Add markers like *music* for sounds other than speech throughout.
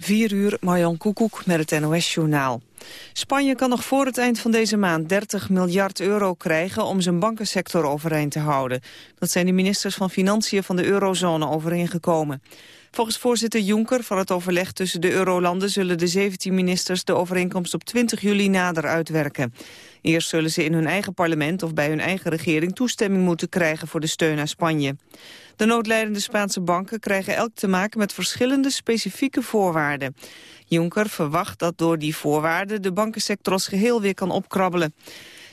4 uur, Marjan Koekoek met het NOS-journaal. Spanje kan nog voor het eind van deze maand 30 miljard euro krijgen om zijn bankensector overeind te houden. Dat zijn de ministers van Financiën van de eurozone overeengekomen. Volgens voorzitter Juncker van het overleg tussen de eurolanden zullen de 17 ministers de overeenkomst op 20 juli nader uitwerken. Eerst zullen ze in hun eigen parlement of bij hun eigen regering toestemming moeten krijgen voor de steun aan Spanje. De noodlijdende Spaanse banken krijgen elk te maken met verschillende specifieke voorwaarden. Juncker verwacht dat door die voorwaarden de bankensector als geheel weer kan opkrabbelen.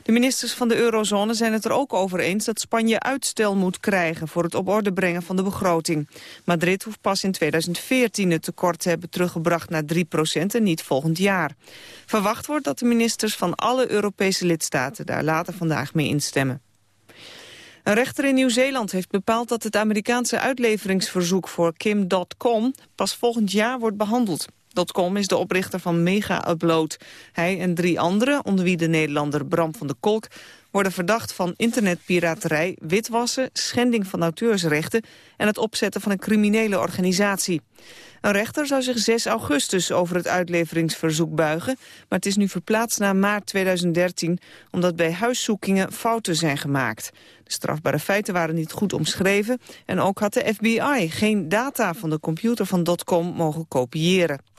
De ministers van de eurozone zijn het er ook over eens dat Spanje uitstel moet krijgen voor het op orde brengen van de begroting. Madrid hoeft pas in 2014 het tekort te hebben teruggebracht naar 3% en niet volgend jaar. Verwacht wordt dat de ministers van alle Europese lidstaten daar later vandaag mee instemmen. Een rechter in Nieuw-Zeeland heeft bepaald dat het Amerikaanse uitleveringsverzoek voor Kim.com pas volgend jaar wordt behandeld. .com is de oprichter van Mega Upload. Hij en drie anderen, onder wie de Nederlander Bram van de Kolk... worden verdacht van internetpiraterij, witwassen, schending van auteursrechten... en het opzetten van een criminele organisatie. Een rechter zou zich 6 augustus over het uitleveringsverzoek buigen... maar het is nu verplaatst naar maart 2013... omdat bij huiszoekingen fouten zijn gemaakt. De strafbare feiten waren niet goed omschreven... en ook had de FBI geen data van de computer van .com mogen kopiëren.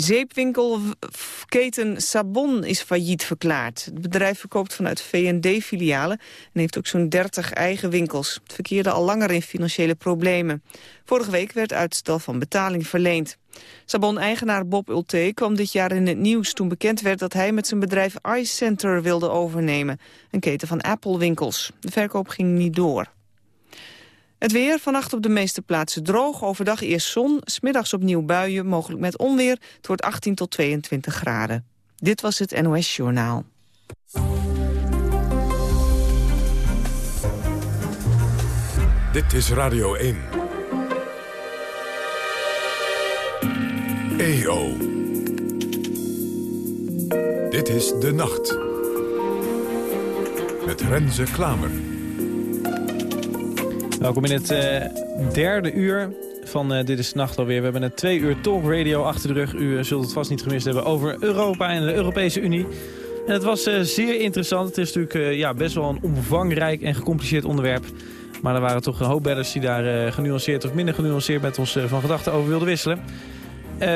Zeepwinkelketen Sabon is failliet verklaard. Het bedrijf verkoopt vanuit VND-filialen en heeft ook zo'n 30 eigen winkels. Het verkeerde al langer in financiële problemen. Vorige week werd uitstel van betaling verleend. Sabon-eigenaar Bob Ulte kwam dit jaar in het nieuws toen bekend werd dat hij met zijn bedrijf iCenter wilde overnemen. Een keten van Apple-winkels. De verkoop ging niet door. Het weer, vannacht op de meeste plaatsen droog. Overdag eerst zon, smiddags opnieuw buien, mogelijk met onweer. Het wordt 18 tot 22 graden. Dit was het NOS Journaal. Dit is Radio 1. EO. Dit is De Nacht. Met Renze Klamer. Welkom in het uh, derde uur van uh, Dit is Nacht alweer. We hebben een twee uur talk radio achter de rug. U uh, zult het vast niet gemist hebben over Europa en de Europese Unie. En het was zeer interessant. Het is natuurlijk ja, best wel een omvangrijk en gecompliceerd onderwerp. Maar er waren toch een hoop bedders die daar genuanceerd of minder genuanceerd met ons van gedachten over wilden wisselen.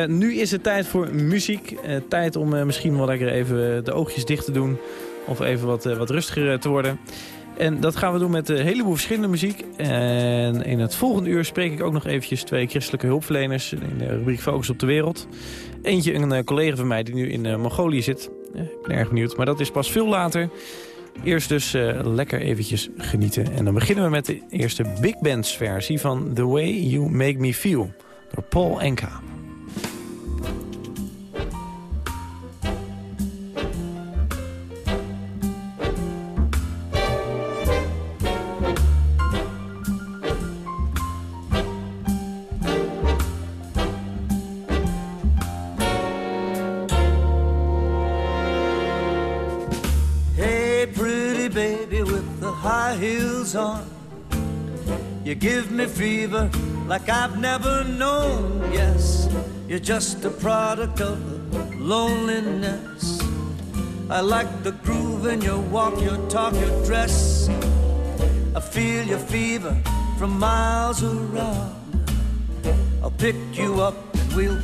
nu is het tijd voor muziek. tijd om misschien wel lekker even de oogjes dicht te doen. Of even wat, wat rustiger te worden. En dat gaan we doen met een heleboel verschillende muziek. En in het volgende uur spreek ik ook nog eventjes twee christelijke hulpverleners... in de rubriek Focus op de Wereld. Eentje, een eh, collega van mij die nu in uh, Mongolië zit. ik ben erg benieuwd, maar dat is pas veel later. Eerst dus lekker eventjes genieten. En dan beginnen we met de eerste big bands versie van The Way You Make Me Feel... door Paul Enka. On. You give me fever like I've never known. Yes, you're just a product of loneliness. I like the groove in your walk, your talk, your dress. I feel your fever from miles around. I'll pick you up and we'll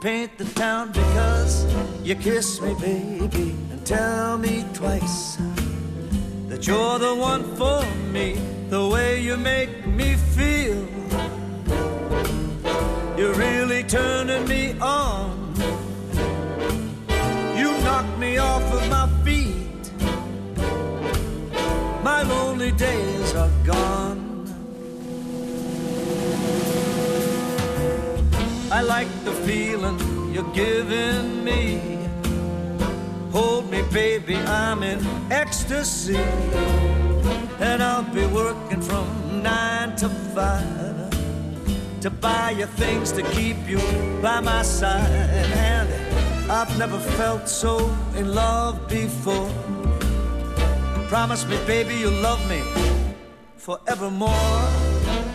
paint the town because you kiss me, baby, and tell me twice you're the one for me, the way you make me feel. You're really turning me on. You knock me off of my feet. My lonely days are gone. I like the feeling you're giving me. Hold me, baby, I'm in ecstasy. And I'll be working from nine to five to buy you things to keep you by my side. And I've never felt so in love before. Promise me, baby, you'll love me forevermore.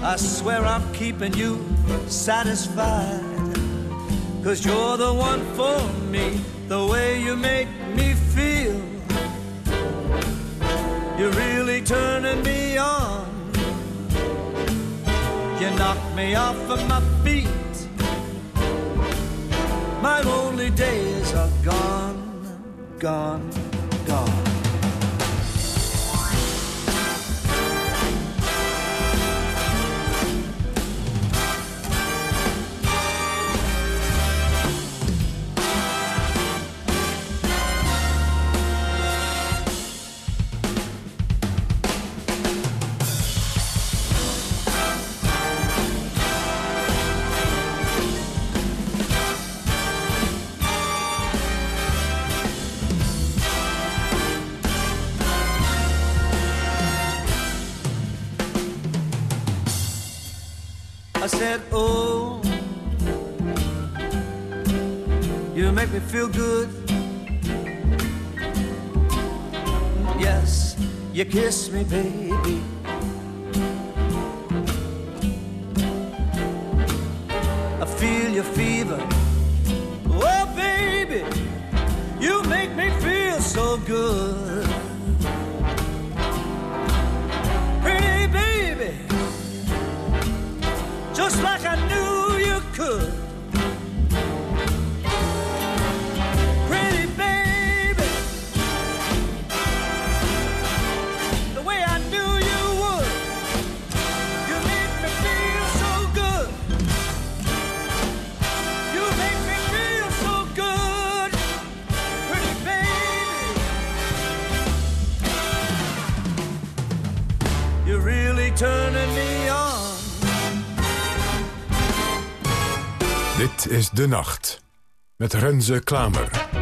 I swear I'm keeping you satisfied. Cause you're the one for me, the way you make me feel. You're really turning me on. You knock me off of my feet. My lonely days are gone, gone, gone. Said, Oh, you make me feel good. Yes, you kiss me, baby. De Nacht. Met Renze Klamer.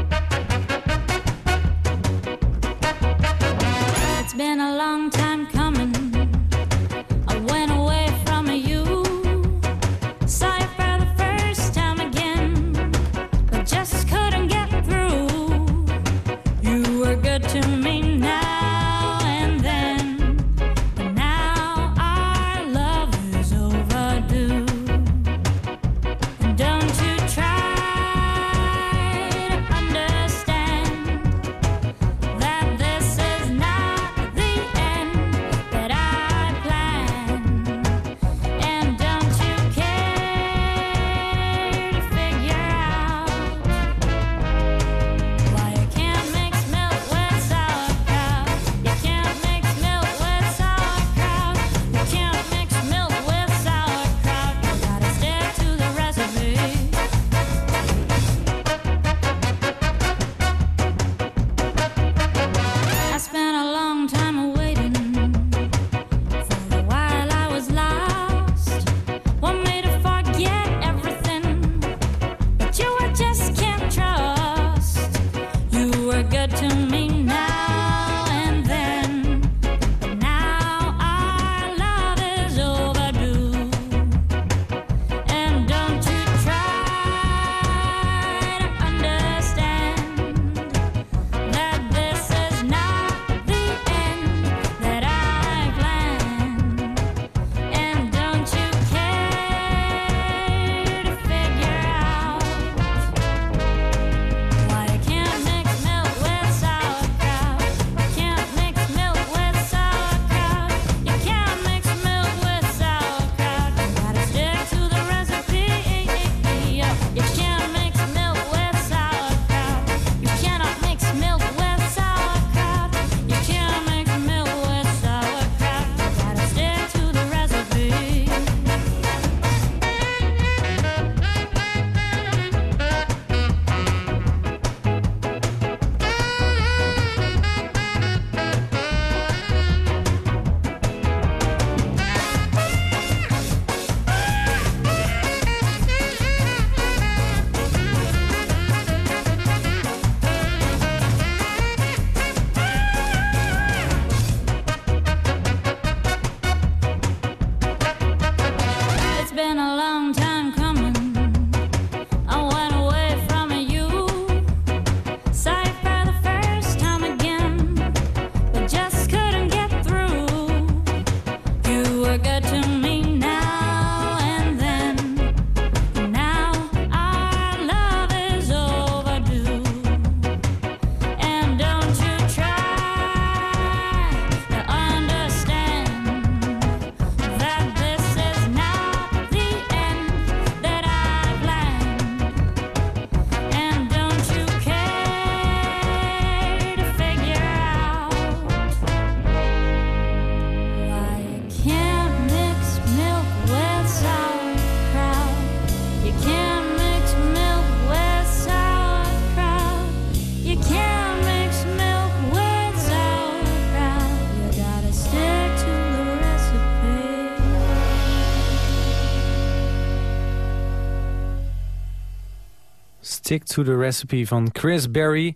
Stick to the Recipe van Chris Berry.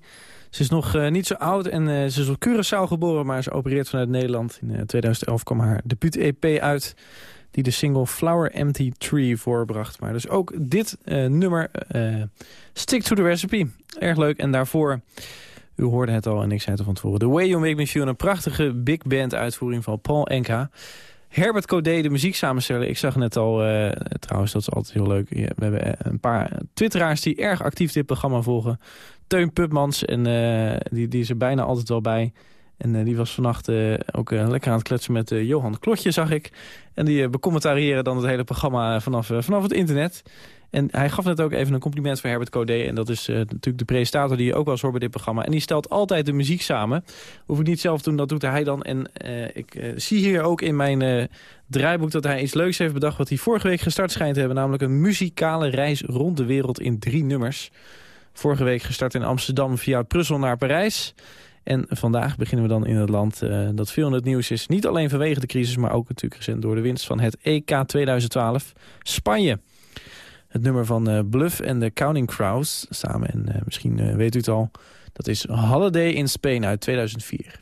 Ze is nog uh, niet zo oud en uh, ze is op Curaçao geboren... maar ze opereert vanuit Nederland. In uh, 2011 kwam haar debuut-EP uit... die de single Flower Empty Tree voorbracht. Maar dus ook dit nummer, Stick to the Recipe. Erg leuk. En daarvoor, u hoorde het al en ik zei het al van tevoren... The Way You Make Me Feel, een prachtige big band uitvoering van Paul Enka... Herbert Codé, de muzieksamensteller. Ik zag net al, uh, trouwens, dat is altijd heel leuk. we hebben een paar twitteraars die erg actief dit programma volgen. Teun Pupmans, en, uh, die, die is er bijna altijd wel bij. En die was vannacht ook lekker aan het kletsen met Johan Klotje, zag ik. En die becommentariëren dan het hele programma vanaf, vanaf het internet. En hij gaf net ook even een compliment voor Herbert Codé. En dat is uh, natuurlijk de presentator die je ook wel eens bij dit programma. En die stelt altijd de muziek samen. Hoef ik niet zelf te doen, dat doet hij dan. En uh, ik uh, zie hier ook in mijn draaiboek dat hij iets leuks heeft bedacht... wat hij vorige week gestart schijnt te hebben. Namelijk een muzikale reis rond de wereld in drie nummers. Vorige week gestart in Amsterdam via Brussel naar Parijs... En vandaag beginnen we dan in het land dat veel in het nieuws is. Niet alleen vanwege de crisis, maar ook natuurlijk recent door de winst van het EK 2012. Spanje. Het nummer van uh, Bluff en de Counting Crows samen. En uh, misschien uh, weet u het al. Dat is Holiday in Spain uit 2004.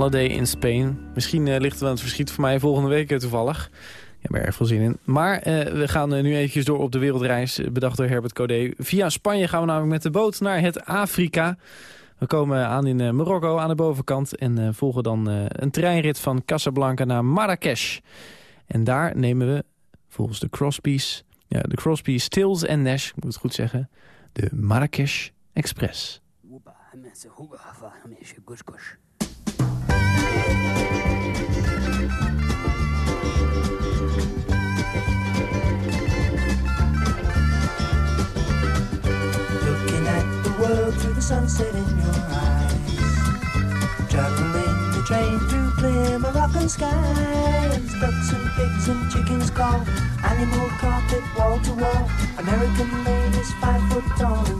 Holiday in Spain. Misschien uh, ligt het aan het verschiet voor mij volgende week toevallig. Ik heb er erg veel zin in. Maar we gaan nu eventjes door op de wereldreis, bedacht door Herbert Codé. Via Spanje gaan we namelijk met de boot naar het Afrika. We komen aan in Marokko aan de bovenkant en volgen dan een treinrit van Casablanca naar Marrakesh. En daar nemen we, volgens de Crosby's, ja, de Crosby, Stills en Nash, moet het goed zeggen, de Marrakesh Express. Through the sunset in your eyes. Traveling the train through clear Moroccan skies. Ducks and pigs and chickens call. Animal carpet wall to wall. American ladies five foot tall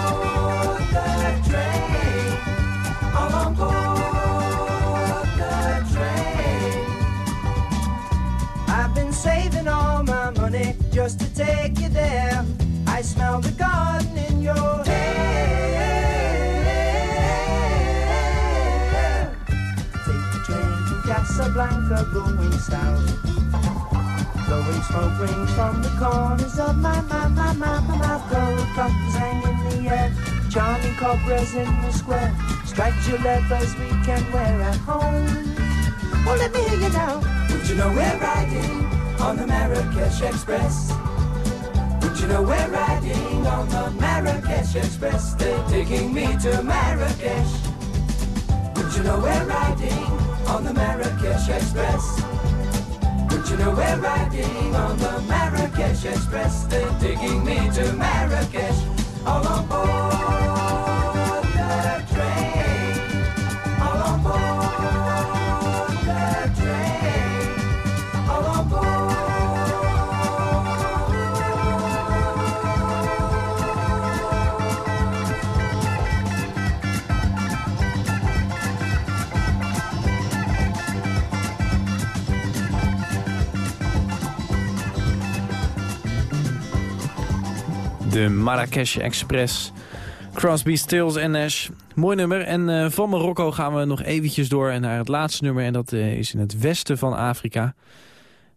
saving all my money just to take you there. I smell the garden in your hair. Take the train from Casablanca going south rings from the corners of my, my, my, my, my mouth Gold buttons hang in the air Charming cobras in the square Striped your leathers we can wear at home Well, let me hear you now Would you know we're riding on the Marrakesh Express? Would you know we're riding on the Marrakesh Express? They're taking me to Marrakesh Would you know we're riding on the Marrakesh Express? Would you know we're riding on the Marrakesh Express? They're taking me to Marrakesh all on board De Marrakesh Express. Crosby, Stills en Nash. Mooi nummer. En uh, van Marokko gaan we nog eventjes door naar het laatste nummer. En dat uh, is in het westen van Afrika.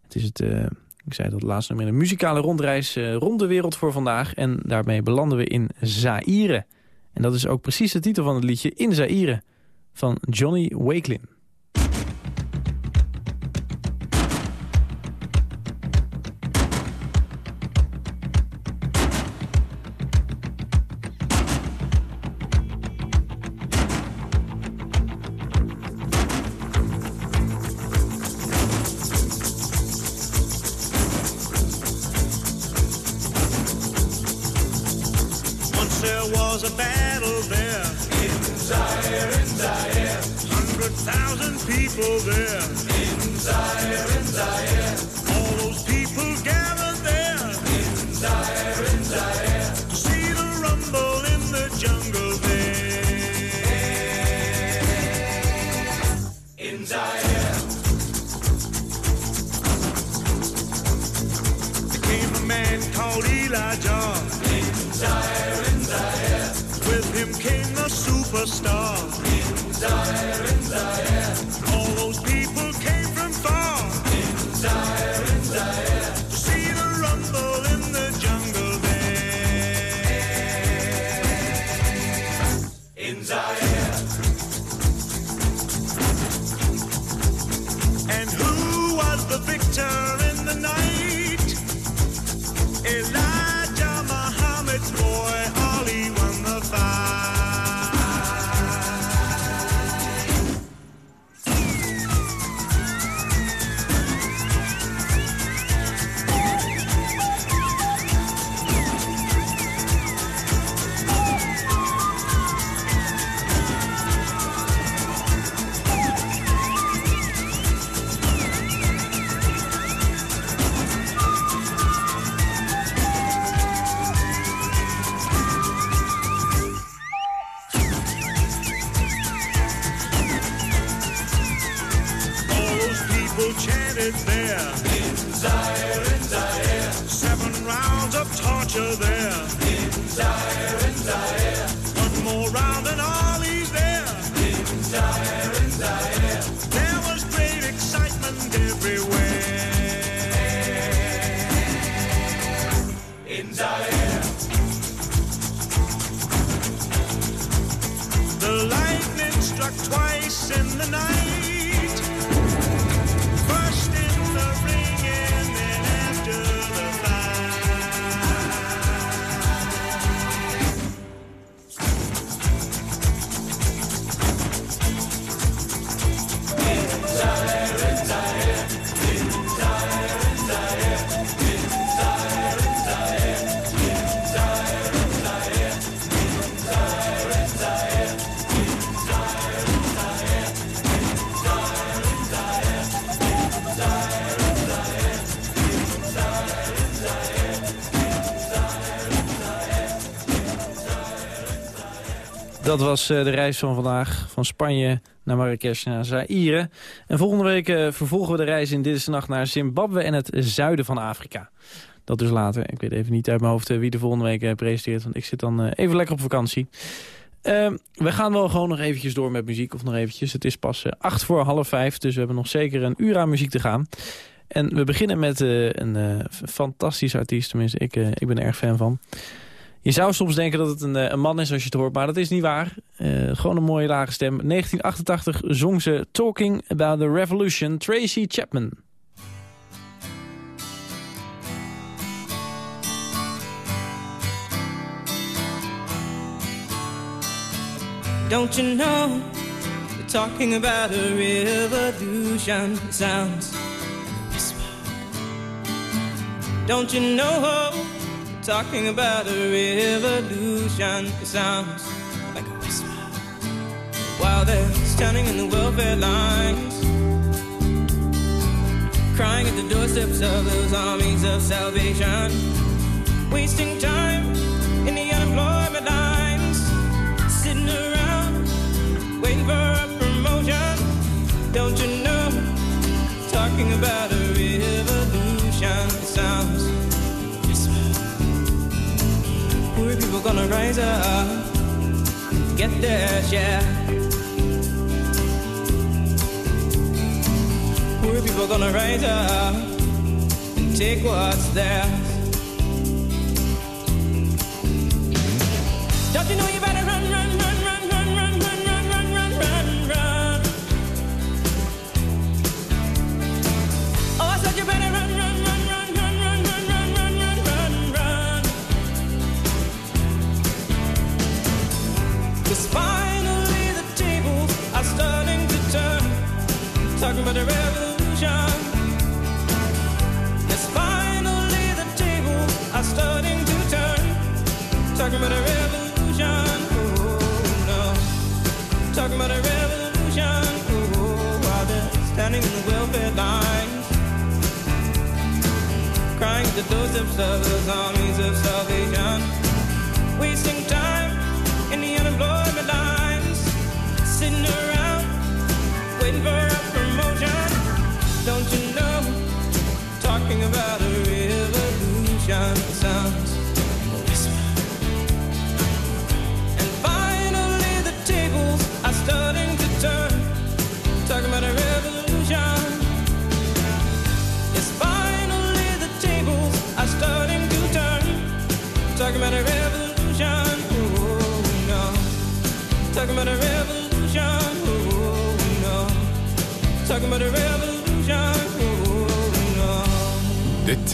Het is het, uh, ik zei dat laatste nummer, een muzikale rondreis rond de wereld voor vandaag. En daarmee belanden we in Zaire. En dat is ook precies de titel van het liedje In Zaire van Johnny Wakelin. Was eh, de reis van vandaag. Van Spanje naar Marrakesh naar Zaire. En volgende week eh, vervolgen we de reis in Dit is Nacht naar Zimbabwe en het zuiden van Afrika. Dat dus later. Ik weet even niet uit mijn hoofd eh, wie de volgende week presenteert. Want ik zit dan even lekker op vakantie. Ehm, we gaan wel gewoon nog eventjes door met muziek. Of nog eventjes. Het is pas acht voor half vijf. Dus we hebben nog zeker een uur aan muziek te gaan. En we beginnen met een fantastische artiest. Tenminste, ik, ik ben er erg fan van. Je zou soms denken dat het een, eh, een man is als je het hoort, maar dat is niet waar. Eh, gewoon een mooie lage stem. 1988 zong ze Talking About the Revolution, Tracy Chapman. Don't you know? Talking about a revolution. Sounds. Don't you know? Talking about a revolution. It sounds like a whisper. While they're standing in the welfare lines, crying at the doorsteps of those armies of salvation, wasting time in the unemployment lines, sitting around waiting for a promotion. Don't you know? Talking about a revolution it sounds. Poor people gonna rise up, get their share. Poor people gonna rise up and take what's theirs. Don't you know you better the doorsteps of those armies of salvation. Wasting Talking about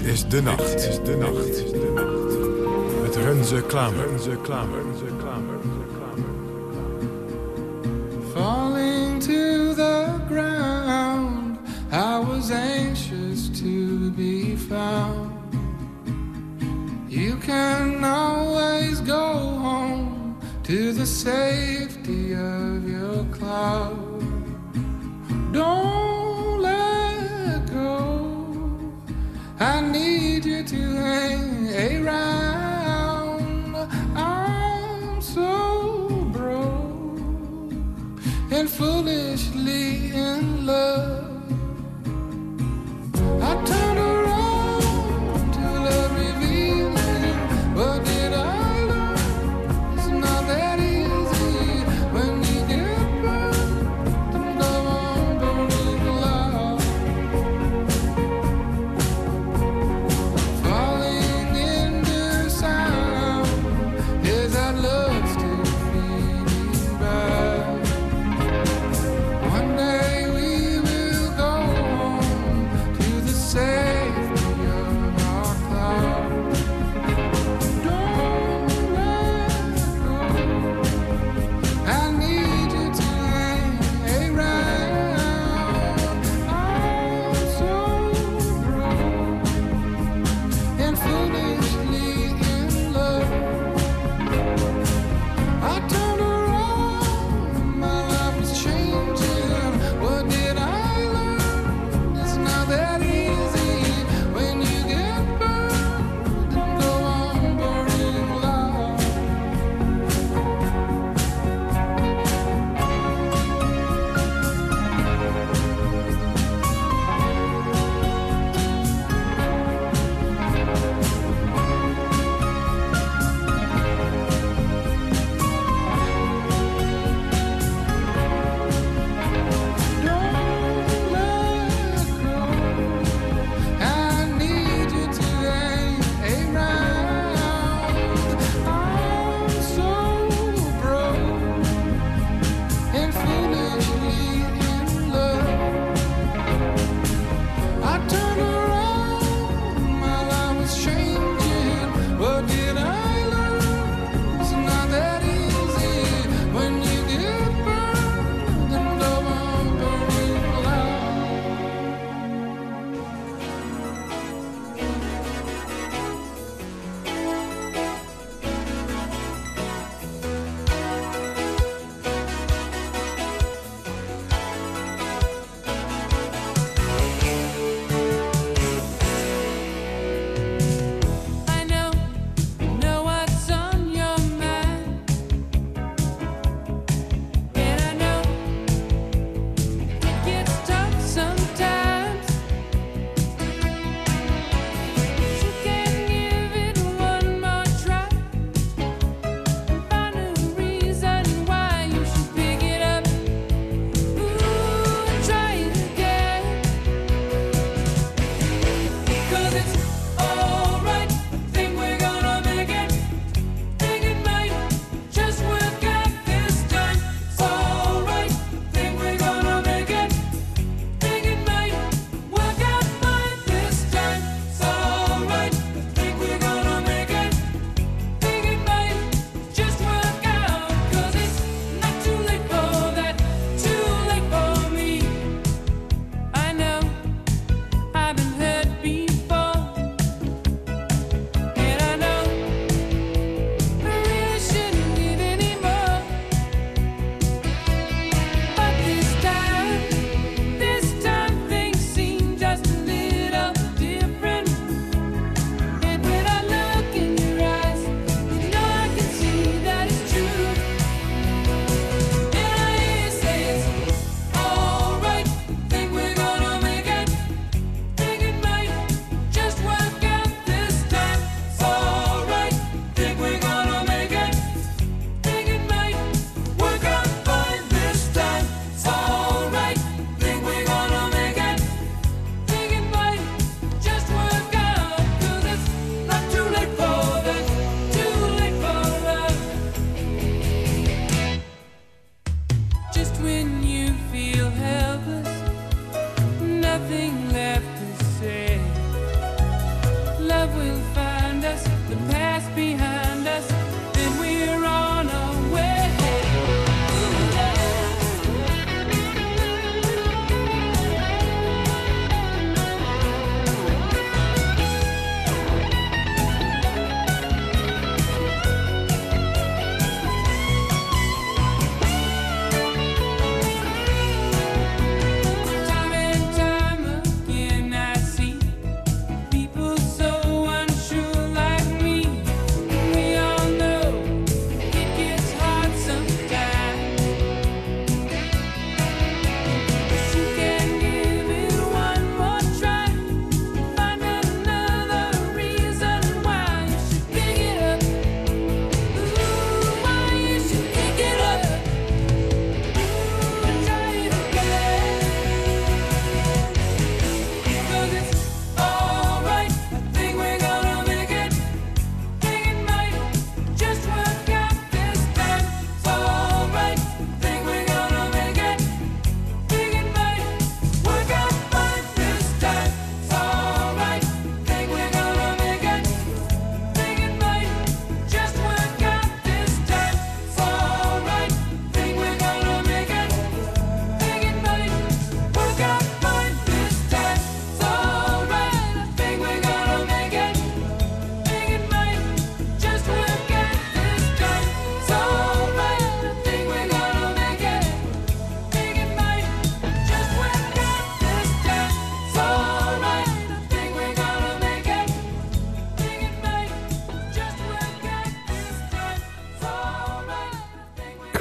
Dit is de nacht. Dit is de nacht. Met Renze Klamer. Renze Klamer. Renze Klamer. falling to the ground. I was anxious to be found. You can always go home to the safety of your cloud. To hang around. I'm so broke and foolishly in love.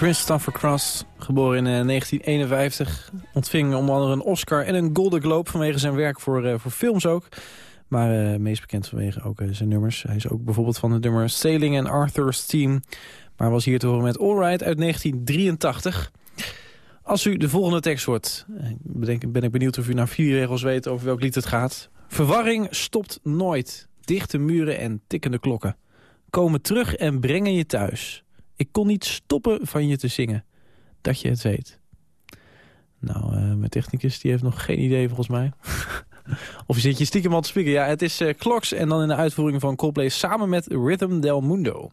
Christopher Cross, geboren in eh, 1951. Ontving onder andere een Oscar en een Golden Globe vanwege zijn werk voor, eh, voor films ook. Maar eh, meest bekend vanwege ook eh, zijn nummers. Hij is ook bijvoorbeeld van het nummer Sailing en Arthur's Team. Maar was hier te horen met All Right uit 1983. Als u de volgende tekst hoort, eh, ben ik benieuwd of u na vier regels weet over welk lied het gaat. Verwarring stopt nooit. Dichte muren en tikkende klokken. Komen terug en brengen je thuis. Ik kon niet stoppen van je te zingen. Dat je het weet. Nou, eh, mijn technicus die heeft nog geen idee volgens mij. *laughs* of zit je stiekem al te spieken? Ja, het is eh Clocks en dan in de uitvoering van Coldplay samen met Rhythm Del Mundo.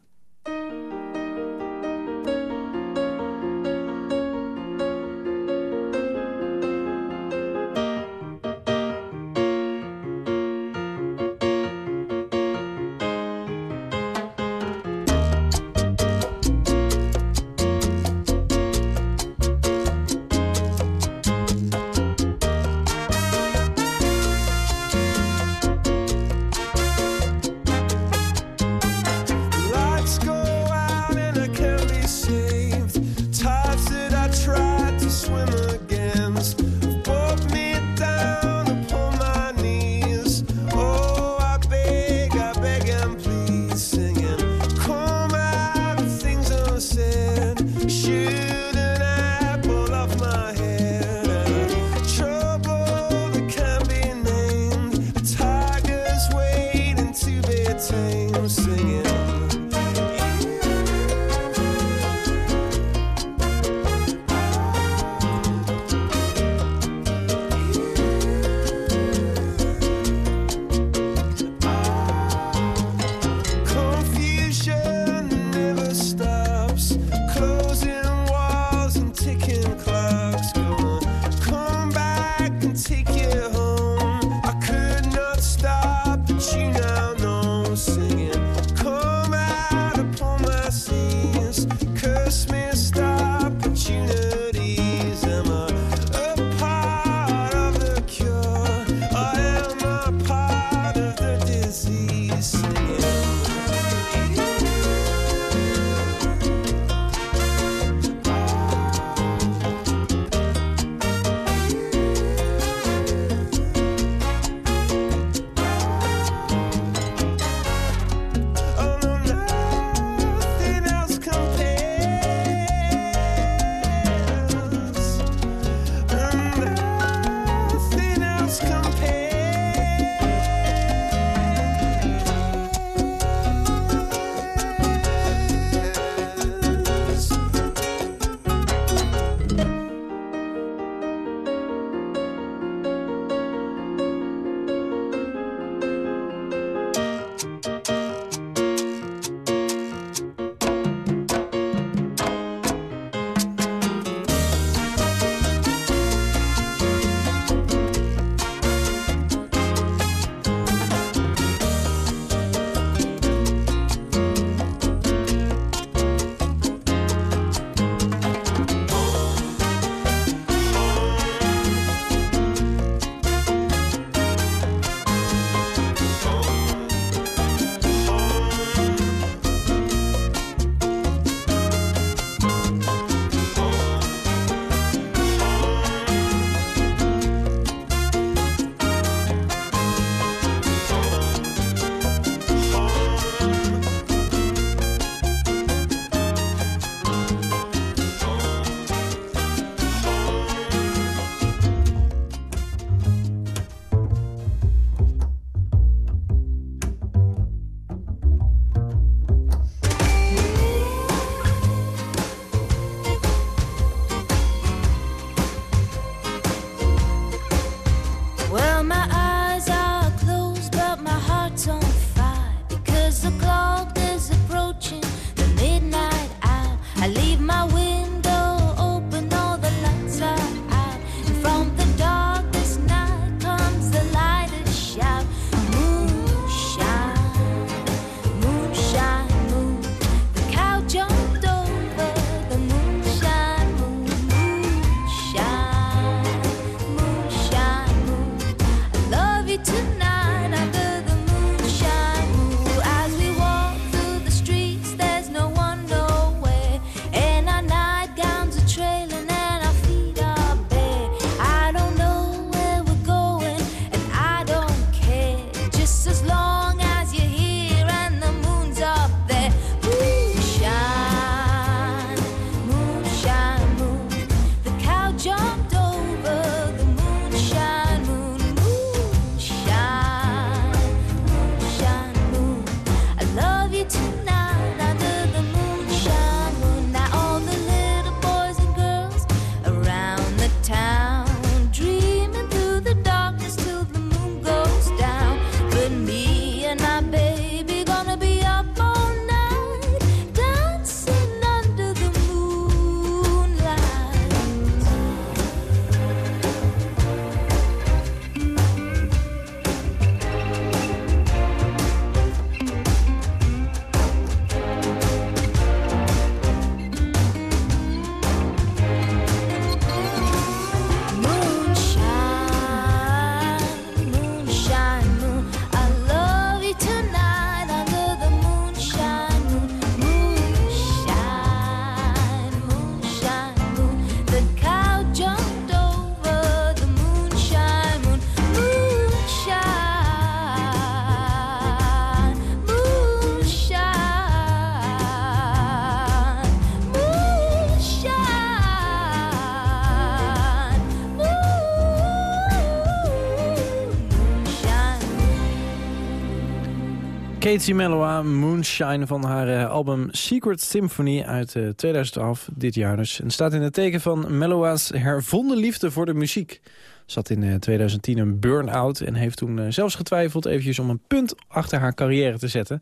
Katie Mellowa, Moonshine van haar eh, album Secret Symphony uit uh, 2012, dit jaar dus. En staat in het teken van Mellowa's hervonden liefde voor de muziek. Zat in uh, 2010 een burn-out en heeft toen zelfs getwijfeld eventjes om een punt achter haar carrière te zetten.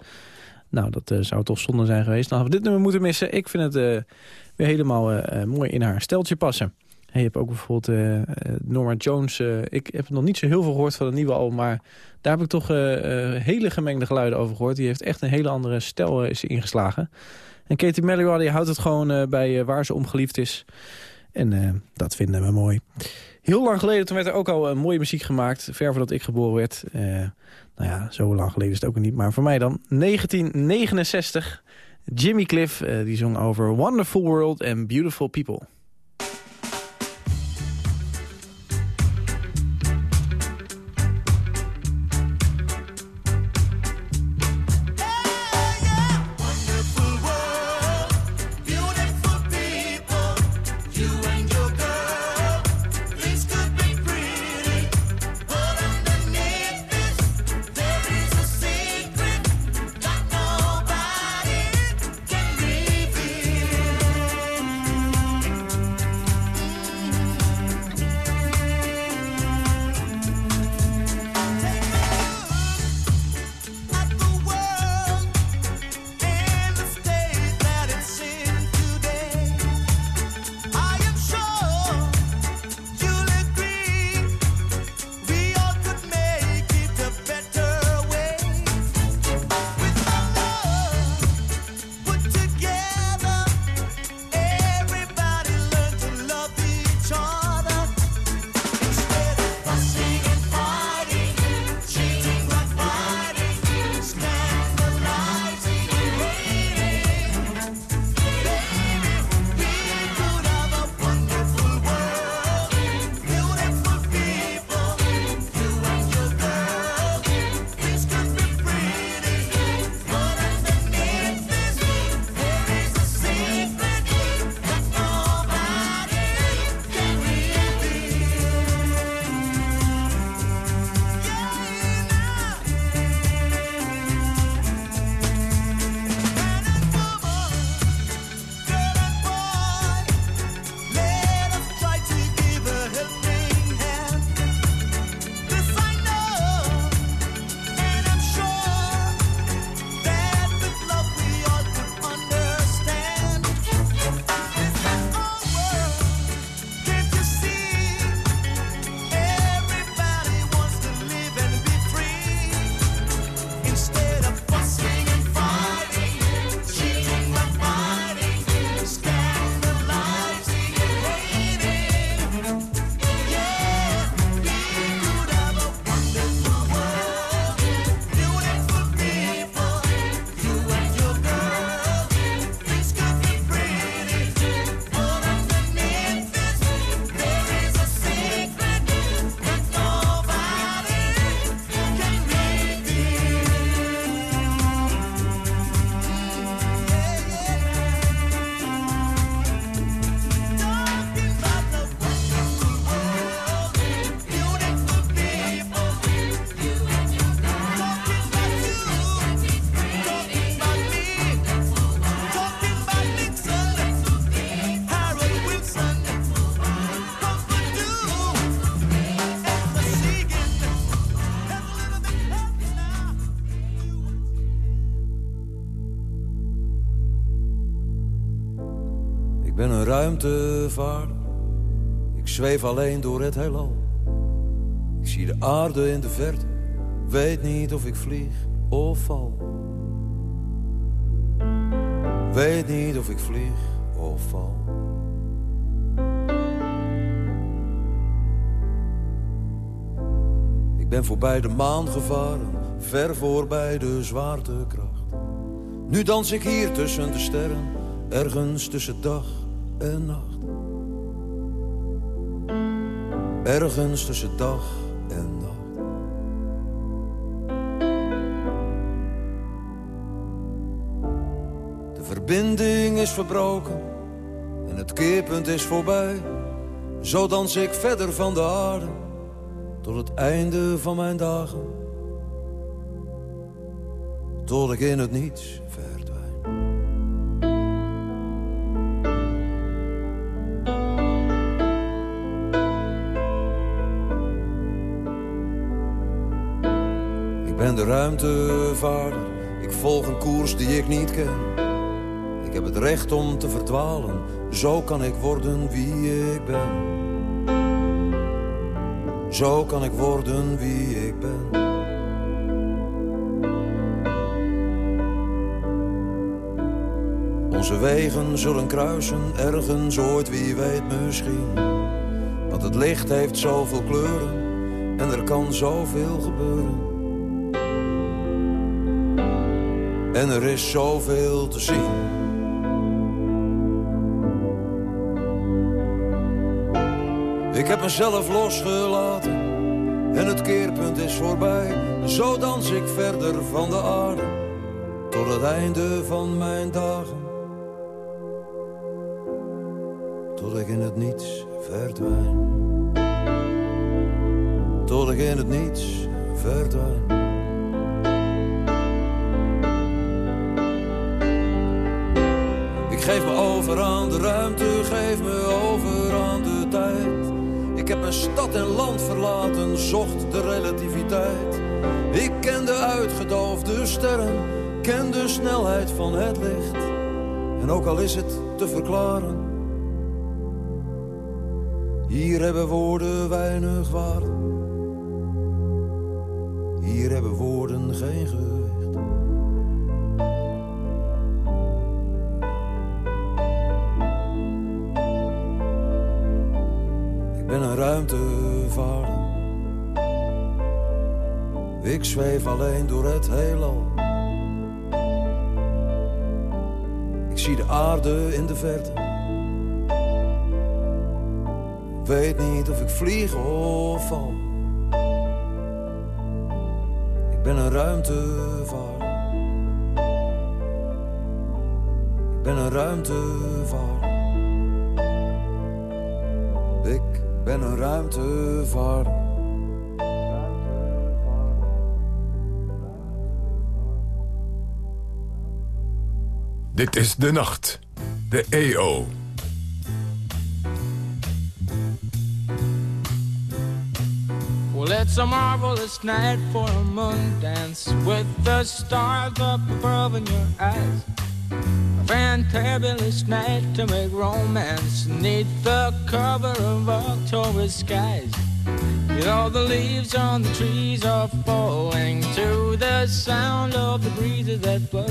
Nou, dat zou toch zonde zijn geweest. Dan hadden we dit nummer moeten missen. Ik vind het weer helemaal mooi in haar steltje passen. Je hebt ook bijvoorbeeld uh, Norma Jones. Uh, ik heb nog niet zo heel veel gehoord van het nieuwe album, maar daar heb ik toch uh, hele gemengde geluiden over gehoord. Die heeft echt een hele andere stijl is ingeslagen. En Katie Melua die houdt het gewoon bij waar ze om geliefd is. En dat vinden we mooi. Heel lang geleden toen werd er ook al mooie muziek gemaakt. Ver voordat ik geboren werd. nou ja, zo lang geleden is het ook niet. Maar voor mij dan 1969. Jimmy Cliff die zong over Wonderful World and Beautiful People. Ruimtevaarder. Ik zweef alleen door het heelal. Ik zie de aarde in de verte. Weet niet of ik vlieg of val. Weet niet of ik vlieg of val. Ik ben voorbij de maan gevaren, ver voorbij de zwaartekracht. Nu dans ik hier tussen de sterren, ergens tussen dag en nacht. Ergens tussen dag en nacht. De verbinding is verbroken en het keerpunt is voorbij. Zo dans ik verder van de aarde tot het einde van mijn dagen. tot ik in het niets verdwijn. Ben de ruimtevaarder, ik volg een koers die ik niet ken. Ik heb het recht om te verdwalen, zo kan ik worden wie ik ben. Zo kan ik worden wie ik ben. Onze wegen zullen kruisen, ergens ooit, wie weet misschien. Want het licht heeft zoveel kleuren en er kan zoveel gebeuren. En er is zoveel te zien. Ik heb mezelf losgelaten en het keerpunt is voorbij. Zo dans ik verder van de aarde tot het einde van mijn dagen. Tot ik in het niets verdwijn. Tot ik in het niets verdwijn. Geef me over aan de ruimte, geef me over aan de tijd. Ik heb mijn stad en land verlaten, zocht de relativiteit. Ik ken de uitgedoofde sterren, ken de snelheid van het licht. En ook al is het te verklaren, hier hebben woorden weinig waarde. Hier hebben woorden geen. Zweef alleen door het heelal. Ik zie de aarde in de verte. Weet niet of ik vlieg of val. Ik ben een ruimtevaarder. Ik ben een ruimtevaarder. Ik ben een ruimtevaarder. Dit is De Nacht. De EO. Well, it's a marvelous night for a moon dance with the stars up above in your eyes. A fantabulous night to make romance neath the cover of October skies. You know, the leaves on the trees are falling to the sound of the breezes that blow.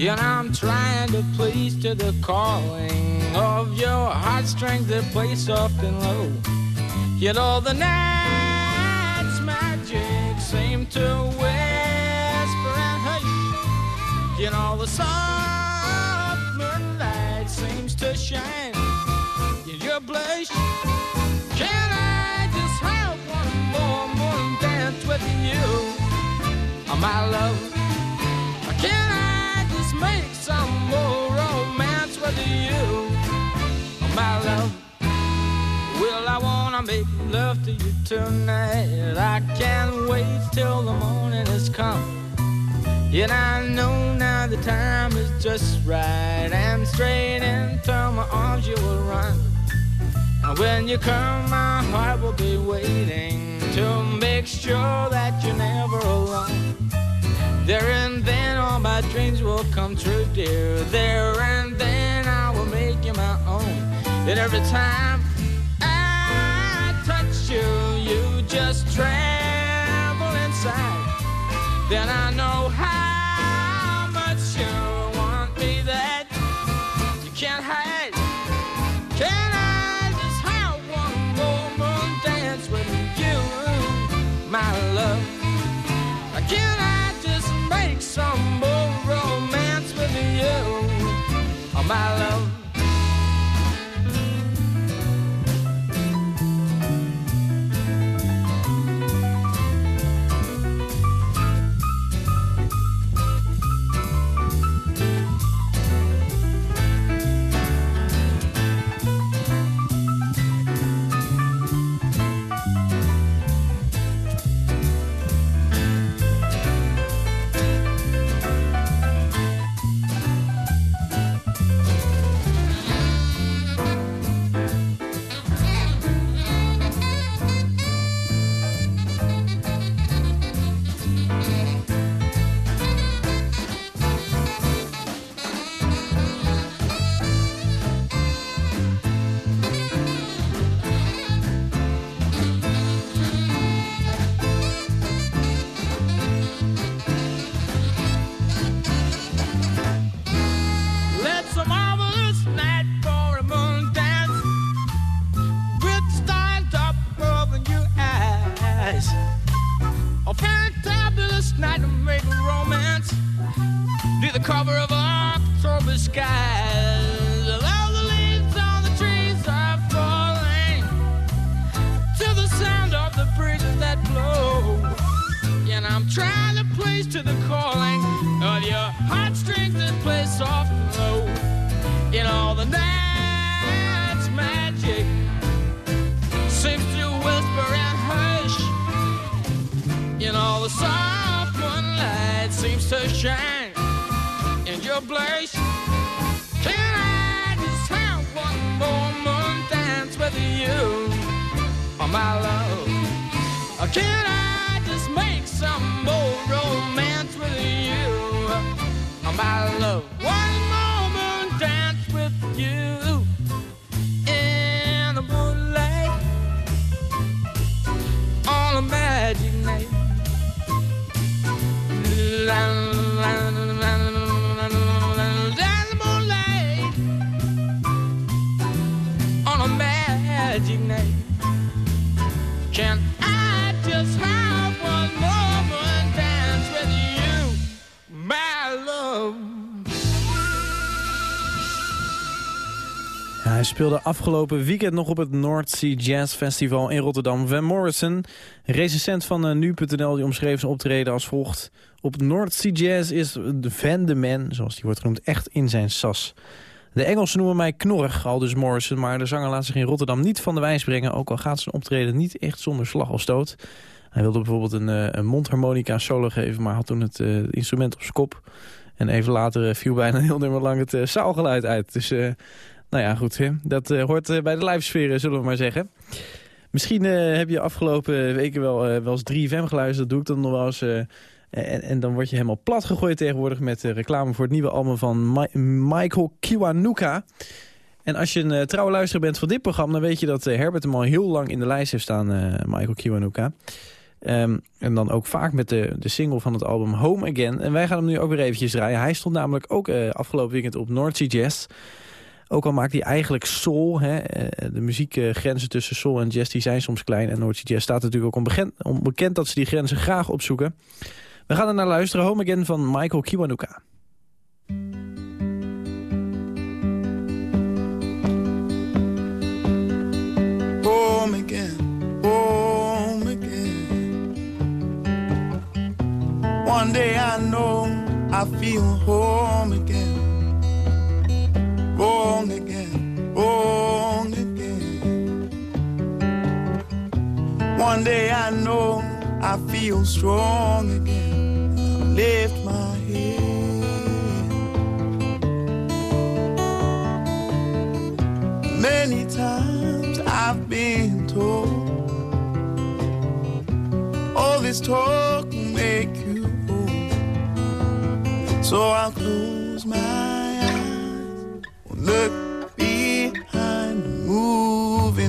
And I'm trying to please to the calling of your heartstrings that play soft and low. You all the night's magic seem to whisper and hush. You know, the soft moonlight seems to shine in your blush. Can I just have one more moon dance with you, oh, my love? Can I make some more romance with you, oh, my love? Well, I wanna make love to you tonight. I can't wait till the morning has come. Yet I know now the time is just right, and straight into my arms you will run. And when you come, my heart will be waiting to make sure that you're never alone. There and then all my dreams will come true, dear. There and then I will make you my own. And every time I touch you, you just tremble inside. Then I know how my love? Speelde afgelopen weekend nog op het North Sea Jazz Festival in Rotterdam. Van Morrison, recensent van uh, Nu.nl, die omschreef zijn optreden als volgt. Op North Sea Jazz is Van de Man, zoals die wordt genoemd, echt in zijn sas. De Engelsen noemen mij knorrig, al dus Morrison, maar de zanger laat zich in Rotterdam niet van de wijs brengen, ook al gaat zijn optreden niet echt zonder slag of stoot. Hij wilde bijvoorbeeld een, uh, een mondharmonica solo geven, maar had toen het uh, instrument op zijn kop. En even later viel bijna heel nummer lang het zaalgeluid uit. Dus nou ja, goed. Hè? Dat uh, hoort uh, bij de livesfeer, zullen we maar zeggen. Misschien heb je afgelopen weken wel, wel eens 3FM geluisterd. Dat doe ik dan nog wel eens. En, en, dan word je helemaal plat gegooid tegenwoordig... met reclame voor het nieuwe album van Michael Kiwanuka. En als je een trouwe luisteraar bent van dit programma... dan weet je dat Herbert hem al heel lang in de lijst heeft staan, Michael Kiwanuka. Um, en dan ook vaak met de, de single van het album Home Again. En wij gaan hem nu ook weer eventjes draaien. Hij stond namelijk ook afgelopen weekend op North Sea Jazz... Ook al maakt hij eigenlijk soul. Hè, de muziekgrenzen tussen soul en jazz die zijn soms klein. En Noordse Jazz staat natuurlijk ook onbekend, onbekend dat ze die grenzen graag opzoeken. We gaan er naar luisteren. Home Again van Michael Kiwanuka. Home again, home again. One day I know I feel home again. Wrong again, wrong again. One day I know I feel strong again. Lift my head. Many times I've been told all this talk make you old. So I'll close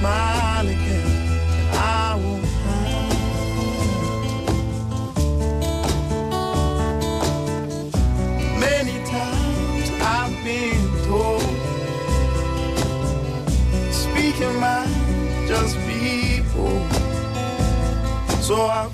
smile again. I won't hide. Many times I've been told, speak your mind, just bold. So I'll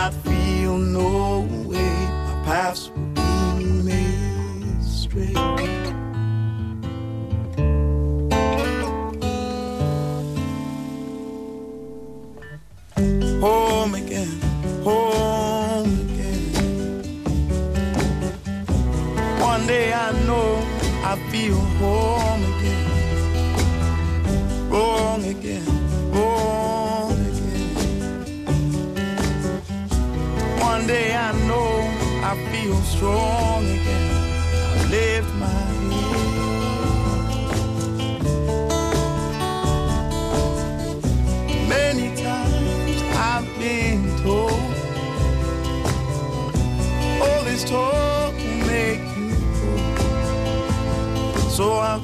I feel no way. My paths will be made straight. Home again, home again. One day I know I feel home strong again. I lift my head. Many times I've been told, all this talk will make you cold. So I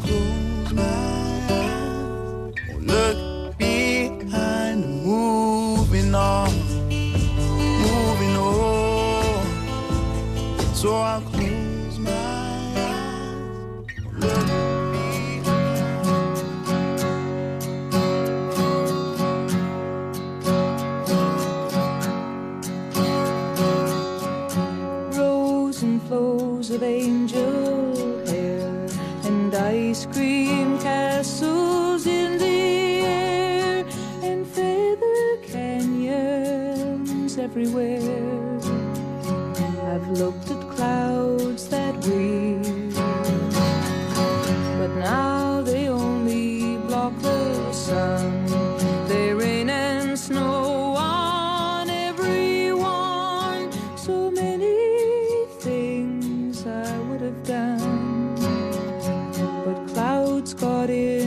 it's got it.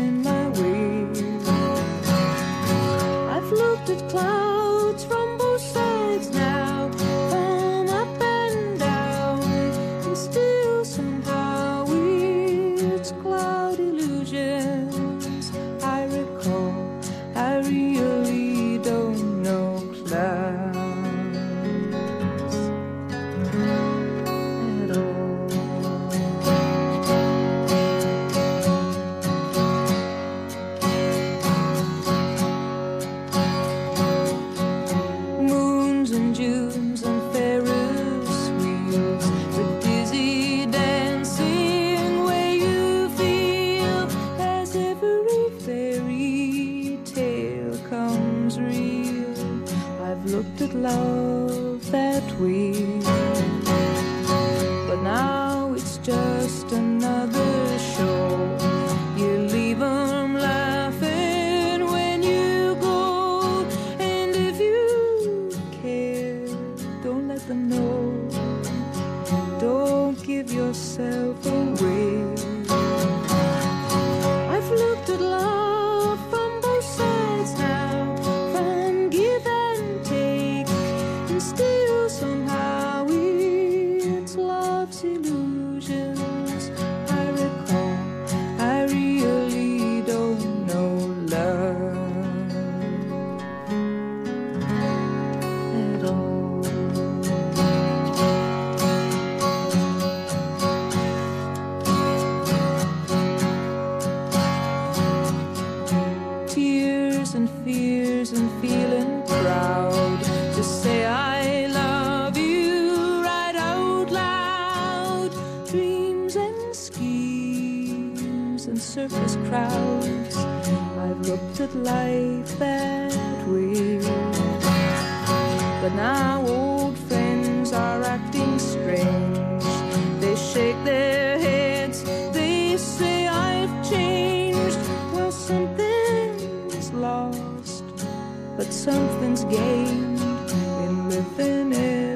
crowds. I've looked at life that way. But now old friends are acting strange. They shake their heads, they say I've changed. Well, something's lost, but something's gained in living it.